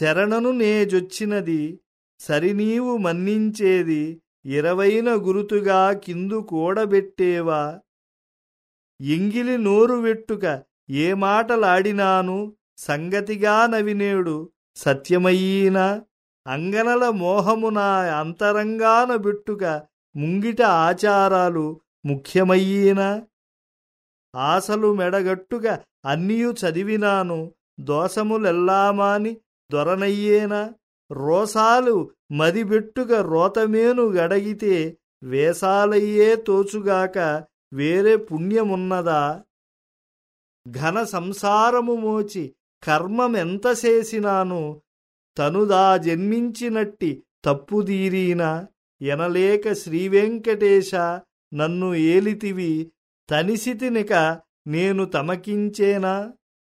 శరణను నేజొచ్చినది సరినీవు మన్నించేది ఇరవైన గురుతుగా కిందు కూడబెట్టేవా? ఎంగిలి నోరు వెట్టుక ఏ మాటలాడినాను? సంగతిగా నవినేడు సత్యమయ్యీనా? అంగనల మోహమున అంతరంగాన బెట్టుక ముంగిట ఆచారాలు ముఖ్యమయ్యీనా? ఆశలు మెడగట్టుక అన్నియు చదివినాను దోషములెల్లామాని దొరనయ్యేనా. రోసాలు మదిబెట్టుక రోతమేను గడగితే వేసాలయ్యే తోచుగాక వేరే పుణ్యమున్నదా? ఘన సంసారము మోచి కర్మమెంత చేసినాను? తనుదా జన్మించినట్టి తప్పుదీరీనా ఎనలేక శ్రీవెంకటేశ నన్ను ఏలితివి? తనిసితినిక నేను తమకించేనా?